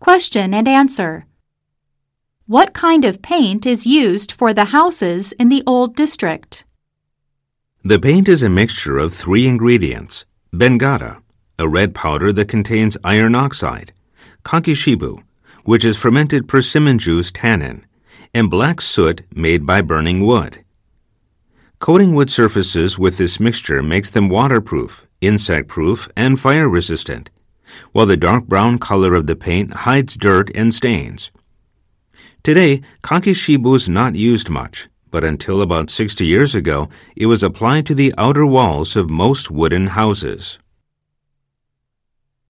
Question and answer. What kind of paint is used for the houses in the old district? The paint is a mixture of three ingredients bengara, a red powder that contains iron oxide, kakishibu, which is fermented persimmon juice tannin, and black soot made by burning wood. Coating wood surfaces with this mixture makes them waterproof, insect proof, and fire resistant, while the dark brown color of the paint hides dirt and stains. Today, kakishibu is not used much, but until about 60 years ago, it was applied to the outer walls of most wooden houses.